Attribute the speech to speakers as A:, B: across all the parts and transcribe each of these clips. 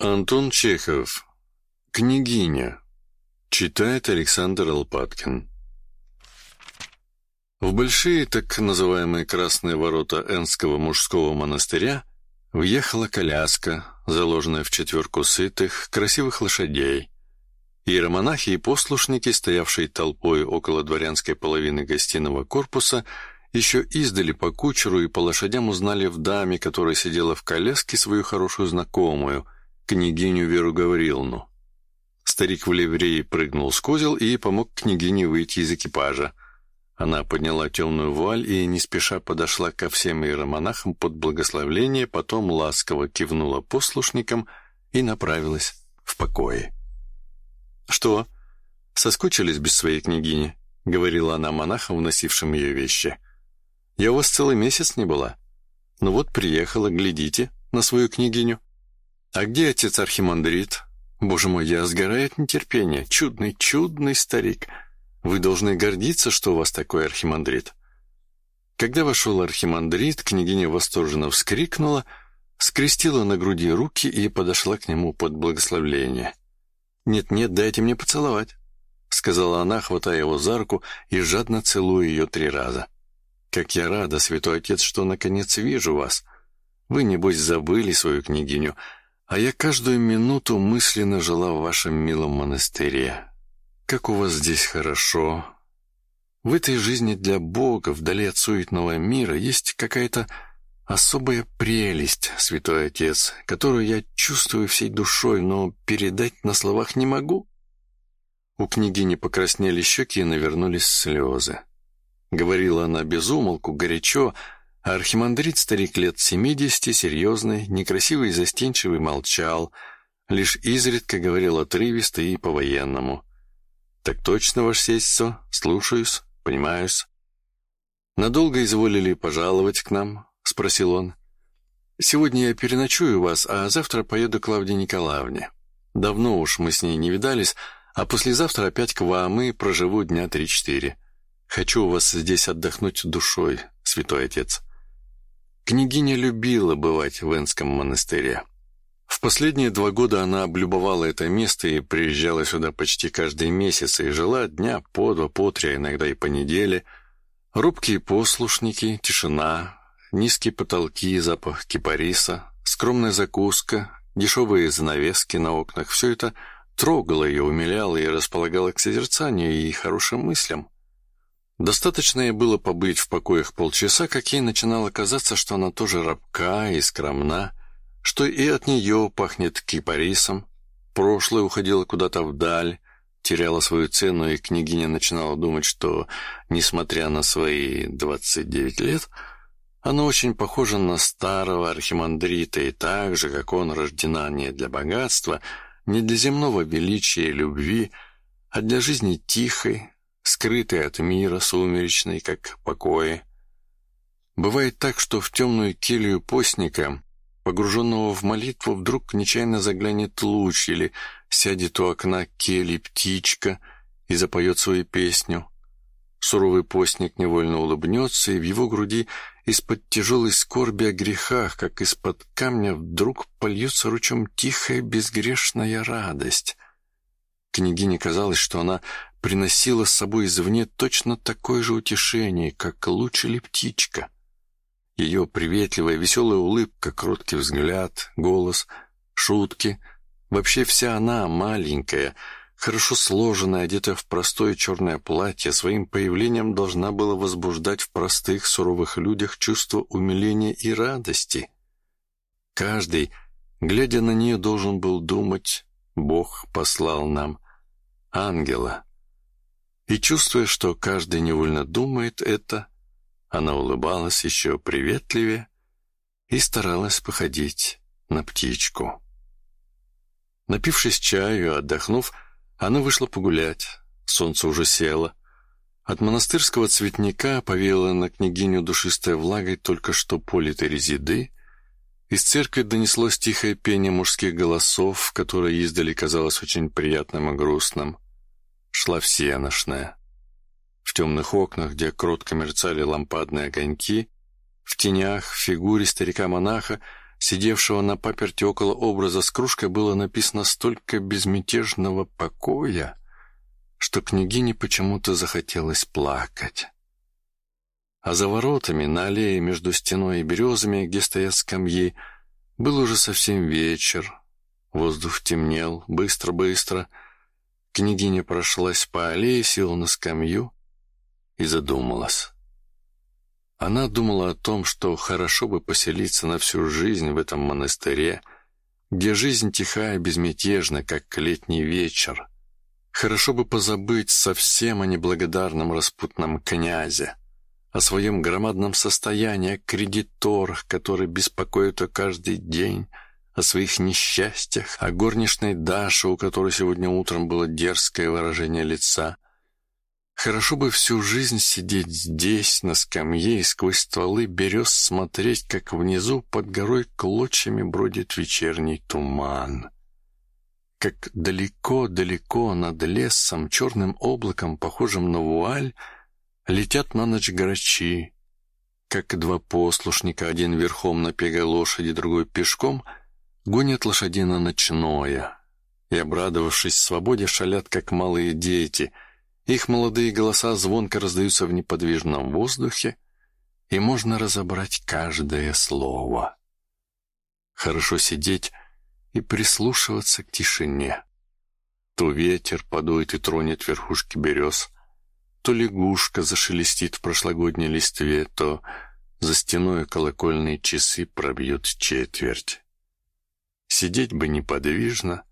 A: Антон Чехов. Княгиня. Читает Александр Алпаткин. В большие так называемые красные ворота Энского мужского монастыря въехала коляска, заложенная в четверку сытых, красивых лошадей. Иеромонахи и послушники, стоявшие толпой около дворянской половины гостиного корпуса, еще издали по кучеру и по лошадям узнали в даме, которая сидела в коляске, свою хорошую знакомую — княгиню Веру Гавриловну. Старик в ливреи прыгнул с козел и помог княгине выйти из экипажа. Она подняла темную вуаль и не спеша подошла ко всем иеромонахам под благословление, потом ласково кивнула послушникам и направилась в покое. «Что, соскучились без своей княгини?» — говорила она монахам, уносившим ее вещи. «Я у вас целый месяц не была. Ну вот приехала, глядите на свою княгиню». «А где отец Архимандрит? Боже мой, я сгораю от нетерпения. Чудный, чудный старик. Вы должны гордиться, что у вас такой Архимандрит». Когда вошел Архимандрит, княгиня восторженно вскрикнула, скрестила на груди руки и подошла к нему под благословление. «Нет-нет, дайте мне поцеловать», — сказала она, хватая его за руку и жадно целуя ее три раза. «Как я рада, святой отец, что наконец вижу вас. Вы, небось, забыли свою княгиню, а я каждую минуту мысленно жила в вашем милом монастыре. Как у вас здесь хорошо. В этой жизни для Бога, вдали от суетного мира, есть какая-то особая прелесть, святой отец, которую я чувствую всей душой, но передать на словах не могу. У княгини покраснели щеки и навернулись слезы. Говорила она без умолку, горячо, а архимандрит, старик лет семидесяти, серьезный, некрасивый и застенчивый, молчал, лишь изредка говорил отрывисто и по-военному. «Так точно, ваше сестье, слушаюсь, понимаюсь». «Надолго изволили пожаловать к нам?» — спросил он. «Сегодня я переночую вас, а завтра поеду к Клавдии Николаевне. Давно уж мы с ней не видались, а послезавтра опять к вам и проживу дня три-четыре. Хочу у вас здесь отдохнуть душой, святой отец». Княгиня любила бывать в Энском монастыре. В последние два года она облюбовала это место и приезжала сюда почти каждый месяц и жила дня по два, по три, а иногда и по неделе. Рубкие послушники, тишина, низкие потолки, запах кипариса, скромная закуска, дешевые занавески на окнах — все это трогало ее, умиляло и располагало к созерцанию и хорошим мыслям. Достаточно ей было побыть в покоях полчаса, как ей начинало казаться, что она тоже рабка и скромна, что и от нее пахнет кипарисом. Прошлое уходило куда-то вдаль, теряло свою цену, и княгиня начинала думать, что, несмотря на свои 29 лет, она очень похожа на старого архимандрита и так же, как он, рождена не для богатства, не для земного величия и любви, а для жизни тихой, скрытые от мира, сумеречной, как покои. Бывает так, что в темную келью постника, погруженного в молитву, вдруг нечаянно заглянет луч или сядет у окна кельи птичка и запоет свою песню. Суровый постник невольно улыбнется, и в его груди из-под тяжелой скорби о грехах, как из-под камня, вдруг польется ручом тихая безгрешная радость. Княгине казалось, что она приносила с собой извне точно такое же утешение, как луч или птичка. Ее приветливая, веселая улыбка, кроткий взгляд, голос, шутки — вообще вся она, маленькая, хорошо сложенная, одетая в простое черное платье, своим появлением должна была возбуждать в простых, суровых людях чувство умиления и радости. Каждый, глядя на нее, должен был думать, Бог послал нам ангела. И чувствуя, что каждый невольно думает это, она улыбалась еще приветливее и старалась походить на птичку. Напившись чаю и отдохнув, она вышла погулять. Солнце уже село. От монастырского цветника повеяло на княгиню душистой влагой только что политой резиды. Из церкви донеслось тихое пение мужских голосов, которое издали казалось очень приятным и грустным шла всеношная. В темных окнах, где кротко мерцали лампадные огоньки, в тенях, в фигуре старика-монаха сидевшего на паперте около образа с кружкой, было написано столько безмятежного покоя, что княгине почему-то захотелось плакать. А за воротами, на аллее между стеной и березами, где стоят скамьи, был уже совсем вечер. Воздух темнел, быстро-быстро. Княгиня прошлась по аллее, села на скамью и задумалась. Она думала о том, что хорошо бы поселиться на всю жизнь в этом монастыре, где жизнь тихая, безмятежна, как летний вечер. Хорошо бы позабыть совсем о неблагодарном распутном князе, о своем громадном состоянии, о кредиторах, которые беспокоят ее каждый день, о своих несчастьях, о горничной Даше, у которой сегодня утром было дерзкое выражение лица — Хорошо бы всю жизнь сидеть здесь, на скамье, и сквозь стволы берез смотреть, как внизу под горой клочьями бродит вечерний туман. Как далеко-далеко над лесом, черным облаком, похожим на вуаль, летят на ночь грачи. Как два послушника, один верхом на пегой лошади, другой пешком, гонят лошади на ночное. И, обрадовавшись свободе, шалят, как малые дети — их молодые голоса звонко раздаются в неподвижном воздухе, и можно разобрать каждое слово. Хорошо сидеть и прислушиваться к тишине. То ветер подует и тронет верхушки берез, то лягушка зашелестит в прошлогодней листве, то за стеной колокольные часы пробьют четверть. Сидеть бы неподвижно,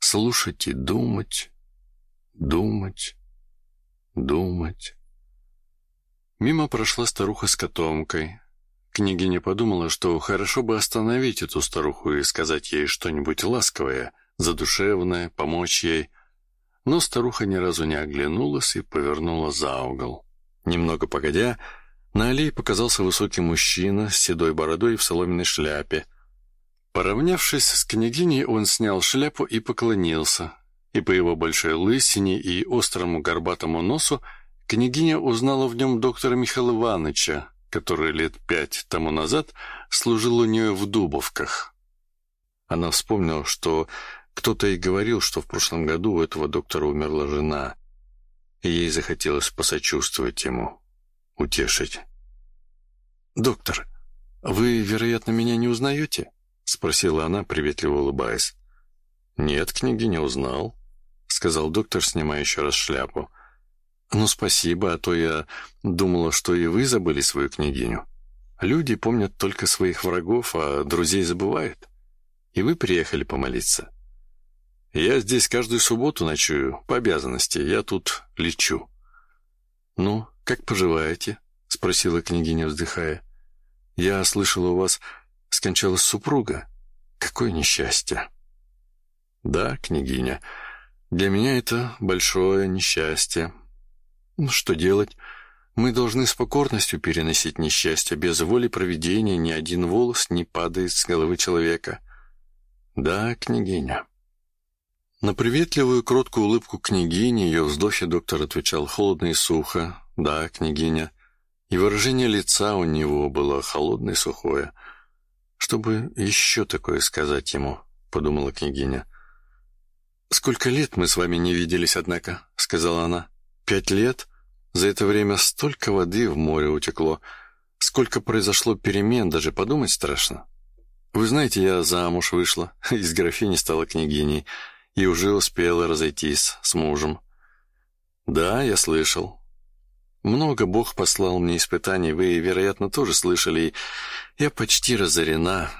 A: слушать и думать, думать, думать. Мимо прошла старуха с котомкой. Княгиня подумала, что хорошо бы остановить эту старуху и сказать ей что-нибудь ласковое, задушевное, помочь ей. Но старуха ни разу не оглянулась и повернула за угол. Немного погодя, на аллее показался высокий мужчина с седой бородой в соломенной шляпе. Поравнявшись с княгиней, он снял шляпу и поклонился и по его большой лысине и острому горбатому носу княгиня узнала в нем доктора Михаила Ивановича, который лет пять тому назад служил у нее в Дубовках. Она вспомнила, что кто-то и говорил, что в прошлом году у этого доктора умерла жена, и ей захотелось посочувствовать ему, утешить. «Доктор, вы, вероятно, меня не узнаете?» — спросила она, приветливо улыбаясь. «Нет, княгиня, узнал», — сказал доктор, снимая еще раз шляпу. «Ну, спасибо, а то я думала, что и вы забыли свою княгиню. Люди помнят только своих врагов, а друзей забывают. И вы приехали помолиться». «Я здесь каждую субботу ночую, по обязанности, я тут лечу». «Ну, как поживаете?» — спросила княгиня, вздыхая. «Я слышала, у вас скончалась супруга. Какое несчастье!» «Да, княгиня». Для меня это большое несчастье. Ну, что делать? Мы должны с покорностью переносить несчастье. Без воли проведения ни один волос не падает с головы человека. Да, княгиня. На приветливую, кроткую улыбку княгини, ее вздохе доктор отвечал холодно и сухо. Да, княгиня. И выражение лица у него было холодное и сухое. Чтобы еще такое сказать ему, подумала княгиня. — «Сколько лет мы с вами не виделись, однако», — сказала она. «Пять лет? За это время столько воды в море утекло. Сколько произошло перемен, даже подумать страшно. Вы знаете, я замуж вышла, из графини стала княгиней, и уже успела разойтись с мужем». «Да, я слышал. Много Бог послал мне испытаний, вы, вероятно, тоже слышали, и я почти разорена».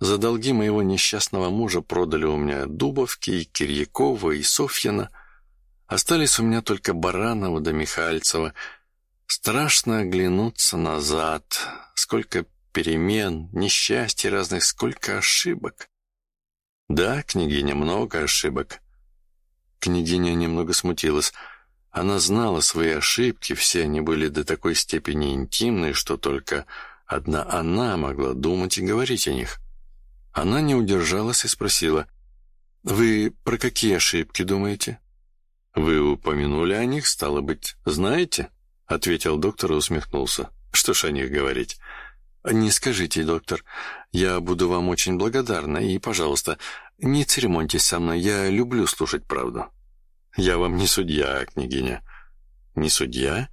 A: За долги моего несчастного мужа продали у меня Дубовки, и Кирьякова и Софьяна. Остались у меня только Баранова да Михальцева. Страшно оглянуться назад. Сколько перемен, несчастий разных, сколько ошибок. Да, княгиня, много ошибок. Княгиня немного смутилась. Она знала свои ошибки, все они были до такой степени интимные, что только одна она могла думать и говорить о них. Она не удержалась и спросила, «Вы про какие ошибки думаете?» «Вы упомянули о них, стало быть, знаете?» Ответил доктор и усмехнулся. «Что ж о них говорить? Не скажите, доктор, я буду вам очень благодарна, и, пожалуйста, не церемоньтесь со мной, я люблю слушать правду. Я вам не судья, княгиня. Не судья?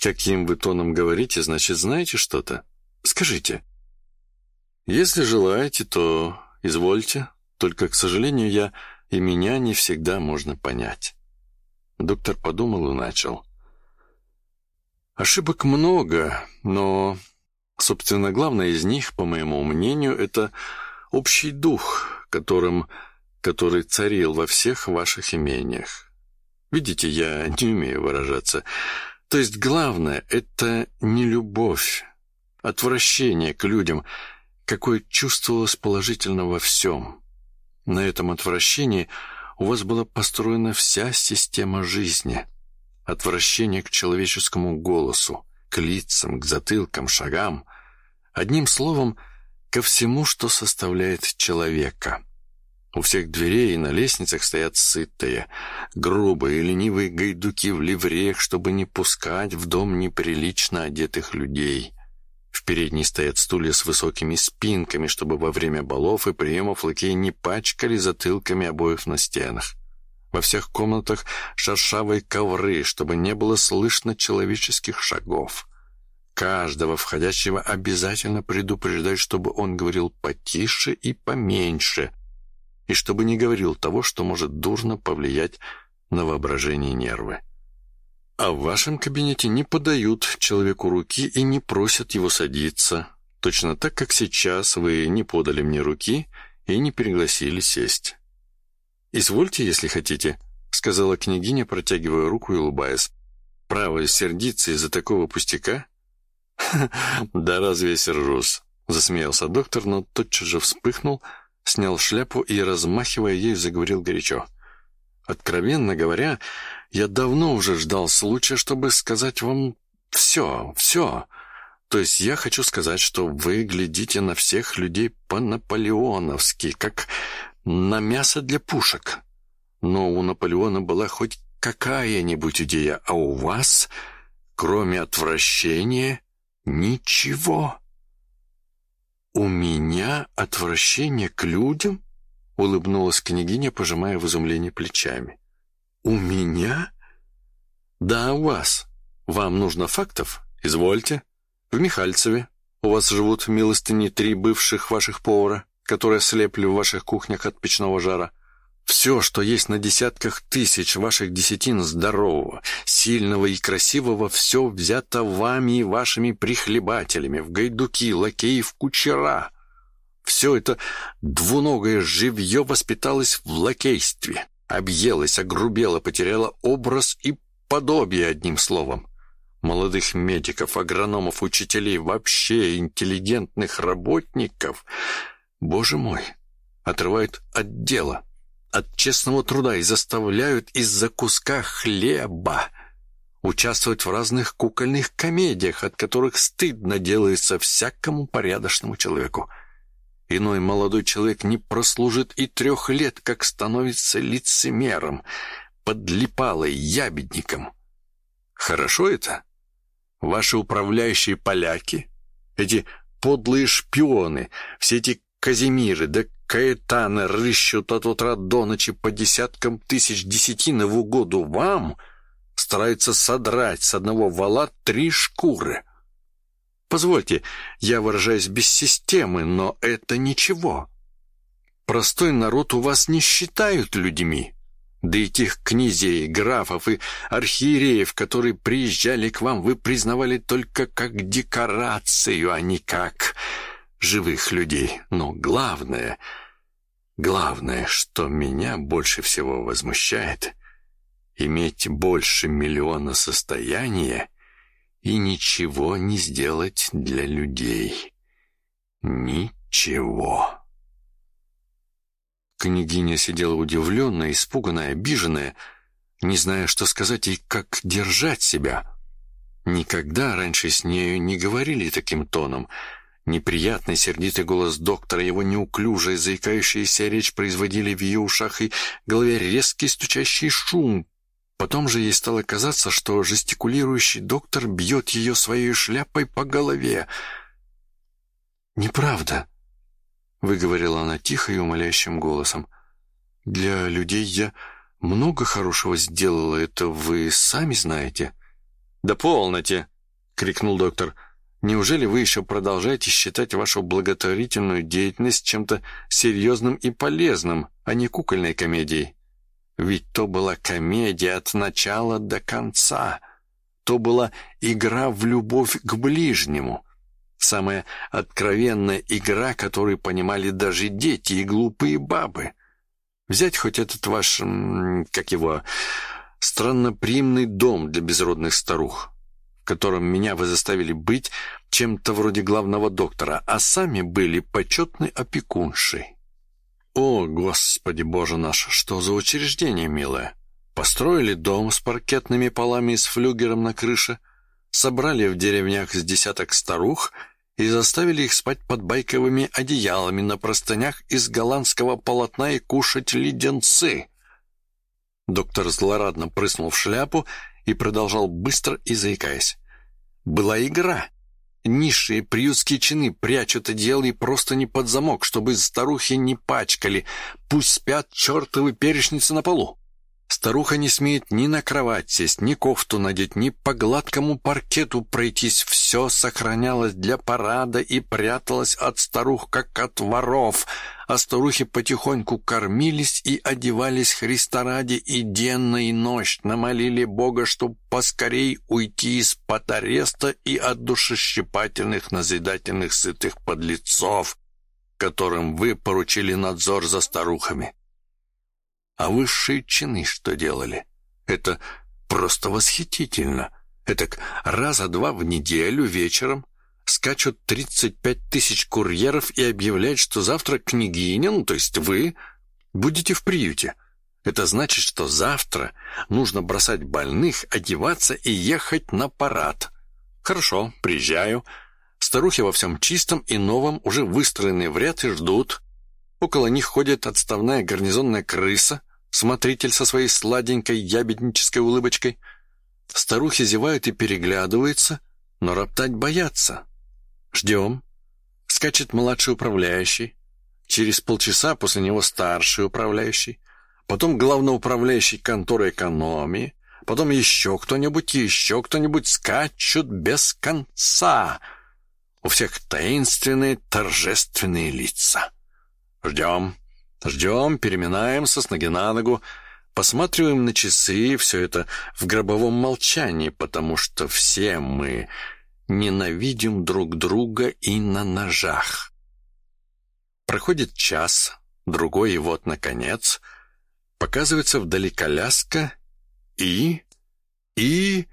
A: Каким вы тоном говорите, значит, знаете что-то? Скажите. Если желаете, то извольте, только, к сожалению, я и меня не всегда можно понять. Доктор подумал и начал. Ошибок много, но, собственно, главное из них, по моему мнению, это общий дух, которым, который царил во всех ваших имениях. Видите, я не умею выражаться. То есть главное — это не любовь, отвращение к людям, какое чувствовалось положительно во всем. На этом отвращении у вас была построена вся система жизни. Отвращение к человеческому голосу, к лицам, к затылкам, шагам. Одним словом, ко всему, что составляет человека. У всех дверей и на лестницах стоят сытые, грубые, ленивые гайдуки в ливреях, чтобы не пускать в дом неприлично одетых людей. В передней стоят стулья с высокими спинками, чтобы во время балов и приемов лакеи не пачкали затылками обоев на стенах. Во всех комнатах шершавые ковры, чтобы не было слышно человеческих шагов. Каждого входящего обязательно предупреждать, чтобы он говорил потише и поменьше, и чтобы не говорил того, что может дурно повлиять на воображение нервы. А в вашем кабинете не подают человеку руки и не просят его садиться, точно так, как сейчас вы не подали мне руки и не пригласили сесть. «Извольте, если хотите», — сказала княгиня, протягивая руку и улыбаясь. «Право сердиться из-за такого пустяка?» «Да разве я сержусь?» — засмеялся доктор, но тотчас же вспыхнул, снял шляпу и, размахивая ею, заговорил горячо. «Откровенно говоря, я давно уже ждал случая, чтобы сказать вам все, все. То есть я хочу сказать, что вы глядите на всех людей по-наполеоновски, как на мясо для пушек. Но у Наполеона была хоть какая-нибудь идея, а у вас, кроме отвращения, ничего. «У меня отвращение к людям?» — улыбнулась княгиня, пожимая в изумлении плечами. «У меня?» «Да, у вас. Вам нужно фактов? Извольте. В Михальцеве. У вас живут в милостыне три бывших ваших повара, которые слепли в ваших кухнях от печного жара. Все, что есть на десятках тысяч ваших десятин здорового, сильного и красивого, все взято вами и вашими прихлебателями, в гайдуки, лакеев, кучера. Все это двуногое живье воспиталось в лакействе объелась, огрубела, потеряла образ и подобие, одним словом. Молодых медиков, агрономов, учителей, вообще интеллигентных работников, боже мой, отрывают от дела, от честного труда и заставляют из-за куска хлеба участвовать в разных кукольных комедиях, от которых стыдно делается всякому порядочному человеку. Иной молодой человек не прослужит и трех лет, как становится лицемером, подлипалой, ябедником. Хорошо это? Ваши управляющие поляки, эти подлые шпионы, все эти Казимиры да Каэтаны рыщут от утра до ночи по десяткам тысяч десятин в угоду вам, стараются содрать с одного вала три шкуры — Позвольте, я выражаюсь без системы, но это ничего. Простой народ у вас не считают людьми. Да и тех князей, графов и архиереев, которые приезжали к вам, вы признавали только как декорацию, а не как живых людей. Но главное, главное, что меня больше всего возмущает, иметь больше миллиона состояния и ничего не сделать для людей. Ничего. Княгиня сидела удивленная, испуганная, обиженная, не зная, что сказать и как держать себя. Никогда раньше с нею не говорили таким тоном. Неприятный сердитый голос доктора, его неуклюжая, заикающаяся речь производили в ее ушах и голове резкий стучащий шум, Потом же ей стало казаться, что жестикулирующий доктор бьет ее своей шляпой по голове. «Неправда», — выговорила она тихо и умоляющим голосом. «Для людей я много хорошего сделала, это вы сами знаете». «Да полноте!» — крикнул доктор. «Неужели вы еще продолжаете считать вашу благотворительную деятельность чем-то серьезным и полезным, а не кукольной комедией? Ведь то была комедия от начала до конца. То была игра в любовь к ближнему». Самая откровенная игра, которую понимали даже дети и глупые бабы. Взять хоть этот ваш, как его, странноприимный дом для безродных старух, в котором меня вы заставили быть чем-то вроде главного доктора, а сами были почетной опекуншей. О, Господи Боже наш, что за учреждение, милое! Построили дом с паркетными полами и с флюгером на крыше, собрали в деревнях с десяток старух — и заставили их спать под байковыми одеялами на простынях из голландского полотна и кушать леденцы. Доктор злорадно прыснул в шляпу и продолжал быстро и заикаясь. «Была игра. Низшие приютские чины прячут одеяло просто не под замок, чтобы старухи не пачкали. Пусть спят чертовы перечницы на полу. Старуха не смеет ни на кровать сесть, ни кофту надеть, ни по гладкому паркету пройтись. Все сохранялось для парада и пряталось от старух, как от воров. А старухи потихоньку кормились и одевались Христа ради, и денно и ночь намолили Бога, чтоб поскорей уйти из-под ареста и от душещипательных, назидательных, сытых подлецов, которым вы поручили надзор за старухами. А высшие чины что делали? Это просто восхитительно. Это раза два в неделю вечером скачут 35 тысяч курьеров и объявляют, что завтра княгиня, ну, то есть вы, будете в приюте. Это значит, что завтра нужно бросать больных, одеваться и ехать на парад. Хорошо, приезжаю. Старухи во всем чистом и новом уже выстроены в ряд и ждут. Около них ходит отставная гарнизонная крыса, смотритель со своей сладенькой ябеднической улыбочкой. Старухи зевают и переглядываются, но роптать боятся. Ждем. Скачет младший управляющий. Через полчаса после него старший управляющий. Потом главноуправляющий конторы экономии. Потом еще кто-нибудь, еще кто-нибудь скачут без конца. У всех таинственные, торжественные лица. Ждем. Ждем, переминаемся с ноги на ногу, посматриваем на часы, все это в гробовом молчании, потому что все мы ненавидим друг друга и на ножах. Проходит час, другой, и вот, наконец, показывается вдали коляска, и... и...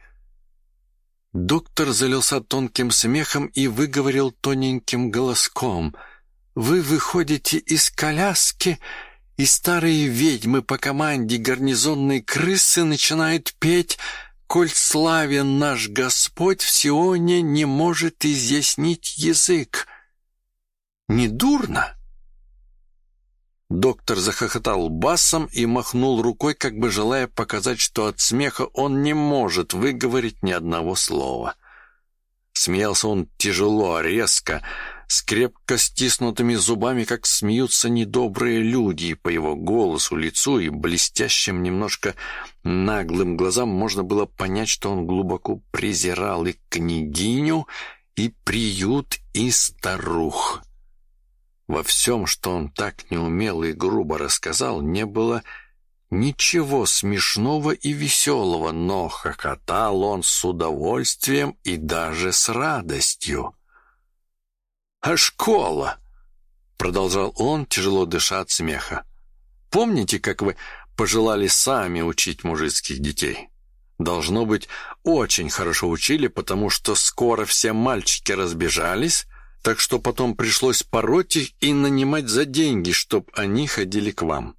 A: Доктор залился тонким смехом и выговорил тоненьким голоском — вы выходите из коляски, и старые ведьмы по команде гарнизонной крысы начинают петь «Коль славен наш Господь, в Сионе не может изъяснить язык». Не дурно? Доктор захохотал басом и махнул рукой, как бы желая показать, что от смеха он не может выговорить ни одного слова. Смеялся он тяжело, резко, с крепко стиснутыми зубами, как смеются недобрые люди, по его голосу, лицу и блестящим немножко наглым глазам можно было понять, что он глубоко презирал и княгиню, и приют, и старух. Во всем, что он так неумело и грубо рассказал, не было ничего смешного и веселого, но хохотал он с удовольствием и даже с радостью. «А школа?» — продолжал он, тяжело дыша от смеха. «Помните, как вы пожелали сами учить мужицких детей? Должно быть, очень хорошо учили, потому что скоро все мальчики разбежались, так что потом пришлось пороть их и нанимать за деньги, чтоб они ходили к вам.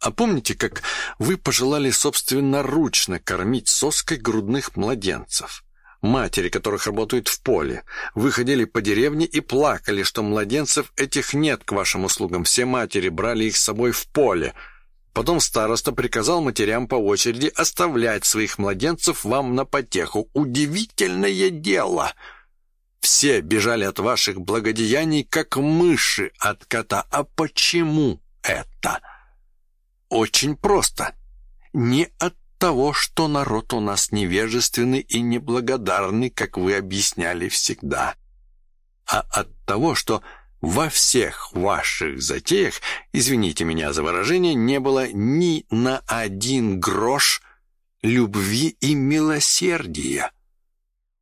A: А помните, как вы пожелали собственноручно кормить соской грудных младенцев?» Матери, которых работают в поле. Вы ходили по деревне и плакали, что младенцев этих нет к вашим услугам. Все матери брали их с собой в поле. Потом староста приказал матерям по очереди оставлять своих младенцев вам на потеху. Удивительное дело! Все бежали от ваших благодеяний, как мыши от кота. А почему это? Очень просто. Не от того, что народ у нас невежественный и неблагодарный, как вы объясняли всегда, а от того, что во всех ваших затеях, извините меня за выражение, не было ни на один грош любви и милосердия.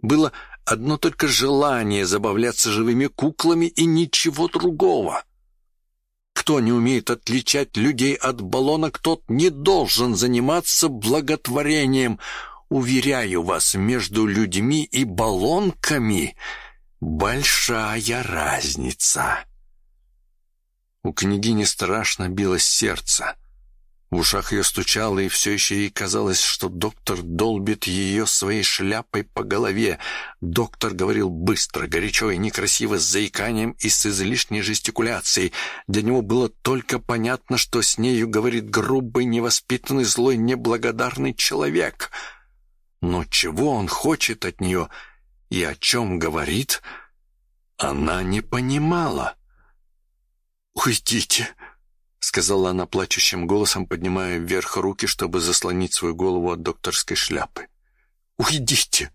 A: Было одно только желание забавляться живыми куклами и ничего другого. Кто не умеет отличать людей от баллонок, тот не должен заниматься благотворением. Уверяю вас, между людьми и баллонками большая разница. У княгини страшно билось сердце. В ушах ее стучало, и все еще ей казалось, что доктор долбит ее своей шляпой по голове. Доктор говорил быстро, горячо и некрасиво, с заиканием и с излишней жестикуляцией. Для него было только понятно, что с нею говорит грубый, невоспитанный, злой, неблагодарный человек. Но чего он хочет от нее и о чем говорит, она не понимала. «Уйдите!» — сказала она плачущим голосом, поднимая вверх руки, чтобы заслонить свою голову от докторской шляпы. «Уйдите!»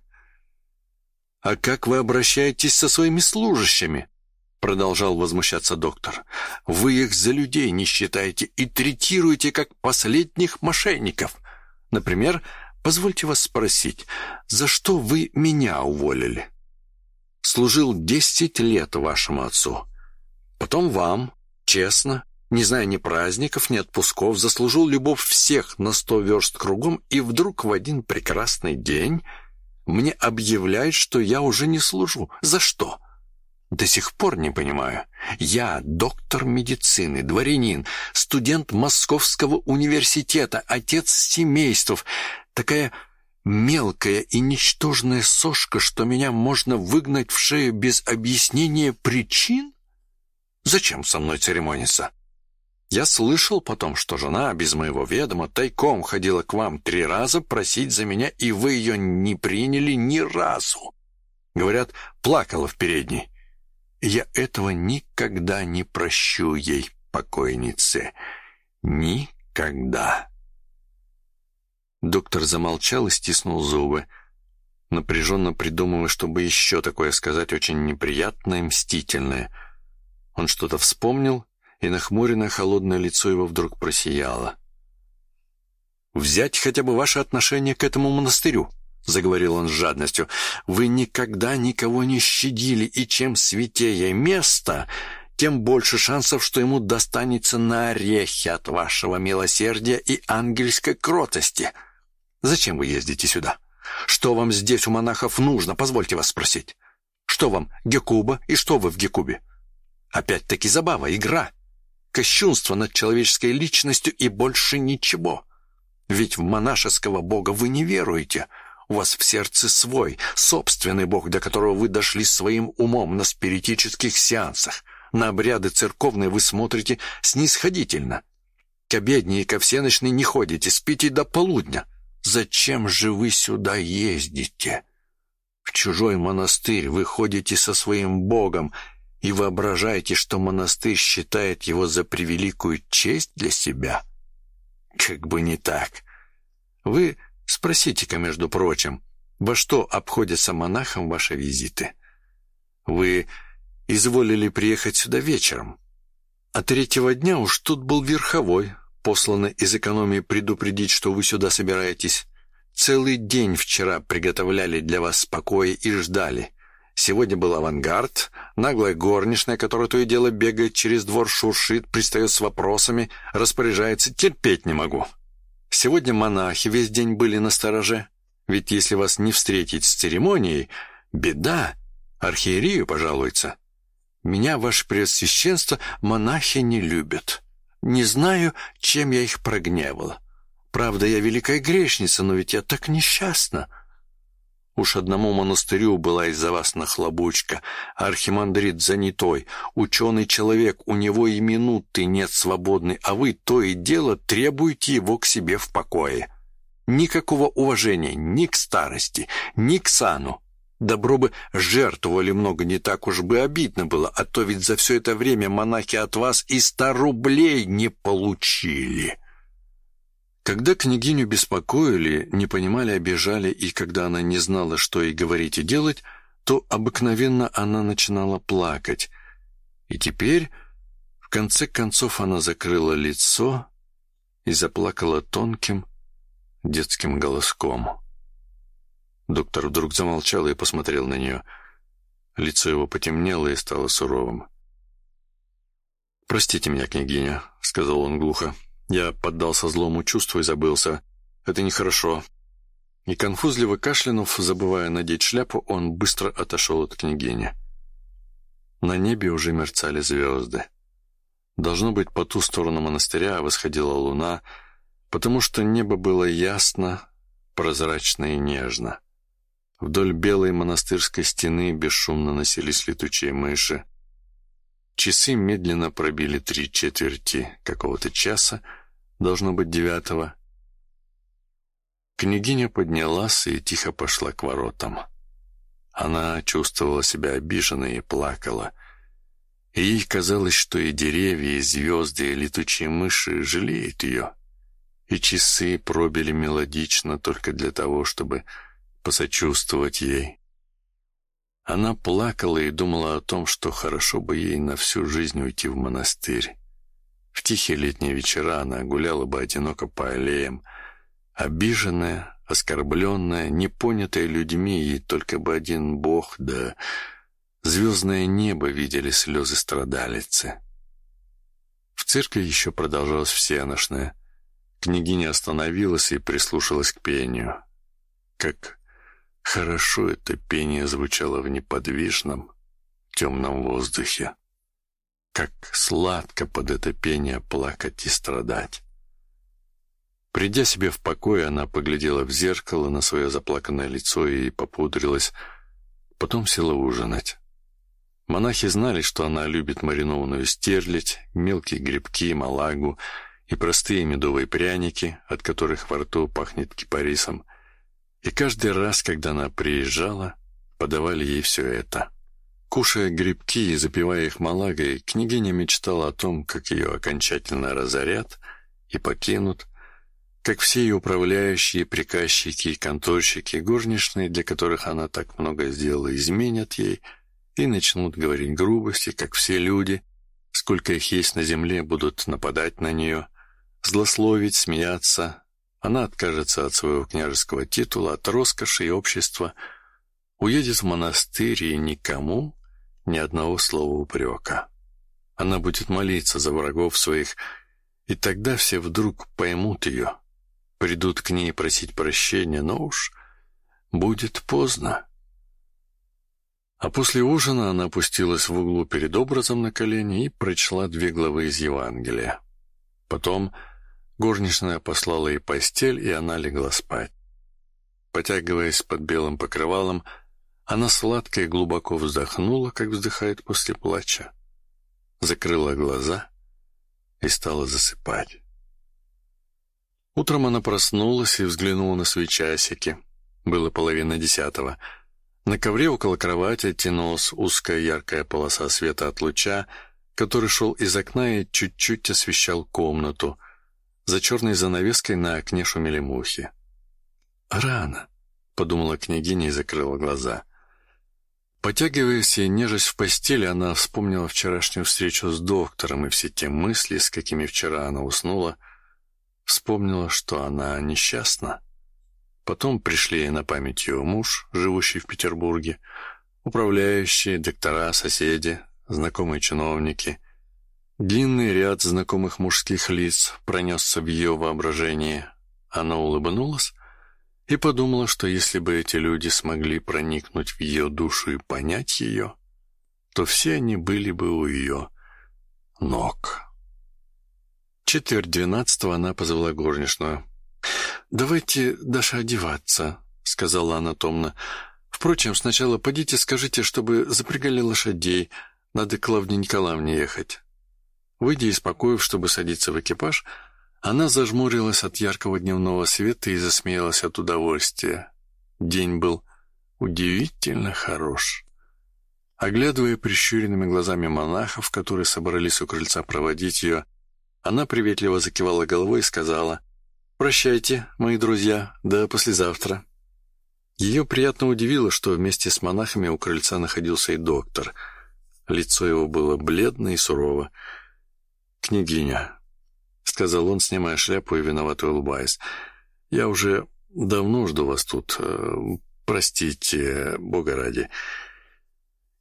A: «А как вы обращаетесь со своими служащими?» Продолжал возмущаться доктор. «Вы их за людей не считаете и третируете как последних мошенников. Например, позвольте вас спросить, за что вы меня уволили?» «Служил десять лет вашему отцу. Потом вам, честно, не зная ни праздников, ни отпусков, заслужил любовь всех на сто верст кругом, и вдруг в один прекрасный день мне объявляют, что я уже не служу. За что? До сих пор не понимаю. Я доктор медицины, дворянин, студент Московского университета, отец семейств. Такая мелкая и ничтожная сошка, что меня можно выгнать в шею без объяснения причин? Зачем со мной церемониться? Я слышал потом, что жена без моего ведома тайком ходила к вам три раза просить за меня, и вы ее не приняли ни разу. Говорят, плакала в передней. Я этого никогда не прощу ей, покойнице. Никогда. Доктор замолчал и стиснул зубы, напряженно придумывая, чтобы еще такое сказать очень неприятное мстительное. Он что-то вспомнил и нахмуренное холодное лицо его вдруг просияло. «Взять хотя бы ваше отношение к этому монастырю», — заговорил он с жадностью. «Вы никогда никого не щадили, и чем святее место, тем больше шансов, что ему достанется на орехи от вашего милосердия и ангельской кротости. Зачем вы ездите сюда? Что вам здесь у монахов нужно, позвольте вас спросить? Что вам, Гекуба, и что вы в Гекубе? Опять-таки забава, игра кощунство над человеческой личностью и больше ничего. Ведь в монашеского бога вы не веруете. У вас в сердце свой, собственный бог, до которого вы дошли своим умом на спиритических сеансах. На обряды церковные вы смотрите снисходительно. К обедне и ко всеночной не ходите, спите до полудня. Зачем же вы сюда ездите? В чужой монастырь вы ходите со своим богом, и воображаете, что монастырь считает его за превеликую честь для себя? Как бы не так. Вы спросите-ка, между прочим, во что обходятся монахам ваши визиты? Вы изволили приехать сюда вечером, а третьего дня уж тут был верховой, посланный из экономии предупредить, что вы сюда собираетесь. Целый день вчера приготовляли для вас покоя и ждали. Сегодня был авангард, наглая горничная, которая то и дело бегает через двор, шуршит, пристает с вопросами, распоряжается, терпеть не могу. Сегодня монахи весь день были на стороже, ведь если вас не встретить с церемонией, беда, архиерею пожалуется. Меня, ваше преосвященство, монахи не любят. Не знаю, чем я их прогневала. Правда, я великая грешница, но ведь я так несчастна. Уж одному монастырю была из-за вас нахлобучка, архимандрит занятой, ученый человек, у него и минуты нет свободной, а вы то и дело требуете его к себе в покое. Никакого уважения ни к старости, ни к сану. Добро бы жертвовали много, не так уж бы обидно было, а то ведь за все это время монахи от вас и ста рублей не получили. Когда княгиню беспокоили, не понимали, обижали, и когда она не знала, что ей говорить и делать, то обыкновенно она начинала плакать. И теперь, в конце концов, она закрыла лицо и заплакала тонким детским голоском. Доктор вдруг замолчал и посмотрел на нее. Лицо его потемнело и стало суровым. «Простите меня, княгиня», — сказал он глухо. «Я поддался злому чувству и забылся. Это нехорошо». И конфузливо кашлянув, забывая надеть шляпу, он быстро отошел от княгини. На небе уже мерцали звезды. Должно быть, по ту сторону монастыря восходила луна, потому что небо было ясно, прозрачно и нежно. Вдоль белой монастырской стены бесшумно носились летучие мыши. Часы медленно пробили три четверти какого-то часа, должно быть девятого. Княгиня поднялась и тихо пошла к воротам. Она чувствовала себя обиженной и плакала. И ей казалось, что и деревья, и звезды, и летучие мыши жалеют ее. И часы пробили мелодично только для того, чтобы посочувствовать ей. Она плакала и думала о том, что хорошо бы ей на всю жизнь уйти в монастырь. В тихие летние вечера она гуляла бы одиноко по аллеям, обиженная, оскорбленная, непонятая людьми, и только бы один Бог да звездное небо видели слезы страдалицы. В церкви еще продолжалась всеношная. Княгиня остановилась и прислушалась к пению. Как Хорошо это пение звучало в неподвижном, темном воздухе. Как сладко под это пение плакать и страдать. Придя себе в покой, она поглядела в зеркало на свое заплаканное лицо и попудрилась. Потом села ужинать. Монахи знали, что она любит маринованную стерлядь, мелкие грибки, малагу и простые медовые пряники, от которых во рту пахнет кипарисом — и каждый раз, когда она приезжала, подавали ей все это. Кушая грибки и запивая их малагой, княгиня мечтала о том, как ее окончательно разорят и покинут, как все ее управляющие, приказчики конторщики, горничные, для которых она так много сделала, изменят ей и начнут говорить грубости, как все люди, сколько их есть на земле, будут нападать на нее, злословить, смеяться, она откажется от своего княжеского титула, от роскоши и общества, уедет в монастырь и никому ни одного слова упрека. Она будет молиться за врагов своих, и тогда все вдруг поймут ее, придут к ней просить прощения, но уж будет поздно. А после ужина она опустилась в углу перед образом на колени и прочла две главы из Евангелия. Потом Горничная послала ей постель, и она легла спать. Потягиваясь под белым покрывалом, она сладко и глубоко вздохнула, как вздыхает после плача, закрыла глаза и стала засыпать. Утром она проснулась и взглянула на свои часики. Было половина десятого. На ковре около кровати тянулась узкая яркая полоса света от луча, который шел из окна и чуть-чуть освещал комнату, за черной занавеской на окне шумели мухи. «Рано», — подумала княгиня и закрыла глаза. Потягиваясь и нежась в постели, она вспомнила вчерашнюю встречу с доктором и все те мысли, с какими вчера она уснула. Вспомнила, что она несчастна. Потом пришли на память ее муж, живущий в Петербурге, управляющие, доктора, соседи, знакомые чиновники — Длинный ряд знакомых мужских лиц пронесся в ее воображении. Она улыбнулась и подумала, что если бы эти люди смогли проникнуть в ее душу и понять ее, то все они были бы у ее ног. Четверть двенадцатого она позвала горничную. «Давайте, Даша, одеваться», — сказала она томно. «Впрочем, сначала подите скажите, чтобы запрягали лошадей. Надо к Клавдии Николаевне ехать». Выйдя из покоев, чтобы садиться в экипаж, она зажмурилась от яркого дневного света и засмеялась от удовольствия. День был удивительно хорош. Оглядывая прищуренными глазами монахов, которые собрались у крыльца проводить ее, она приветливо закивала головой и сказала «Прощайте, мои друзья, до послезавтра». Ее приятно удивило, что вместе с монахами у крыльца находился и доктор. Лицо его было бледно и сурово. «Княгиня», — сказал он, снимая шляпу и виновато улыбаясь, — «я уже давно жду вас тут. Э, простите, Бога ради».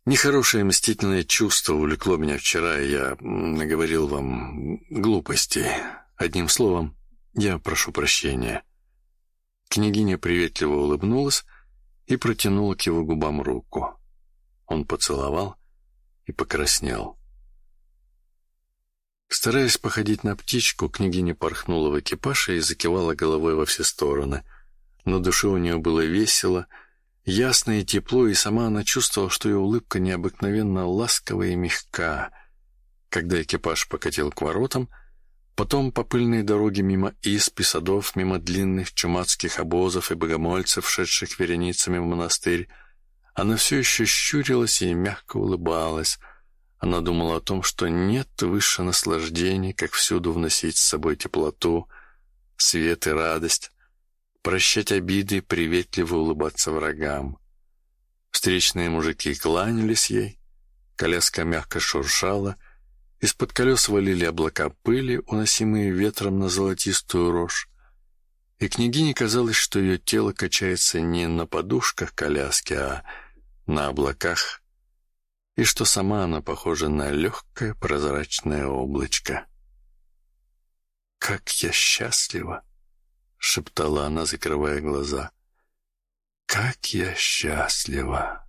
A: Нехорошее мстительное чувство увлекло меня вчера, и я наговорил вам глупостей. Одним словом, я прошу прощения». Княгиня приветливо улыбнулась и протянула к его губам руку. Он поцеловал и покраснел. Стараясь походить на птичку, княгиня порхнула в экипаж и закивала головой во все стороны. Но душе у нее было весело — Ясно и тепло, и сама она чувствовала, что ее улыбка необыкновенно ласковая и мягка. Когда экипаж покатил к воротам, потом по пыльной дороге мимо исп и садов, мимо длинных чумацких обозов и богомольцев, шедших вереницами в монастырь, она все еще щурилась и мягко улыбалась. Она думала о том, что нет выше наслаждений, как всюду вносить с собой теплоту, свет и радость, прощать обиды, приветливо улыбаться врагам. Встречные мужики кланялись ей, коляска мягко шуршала, из-под колес валили облака пыли, уносимые ветром на золотистую рожь, и княгине казалось, что ее тело качается не на подушках коляски, а на облаках, и что сама она похожа на легкое прозрачное облачко. «Как я счастлива!» шептала она, закрывая глаза. «Как я счастлива!»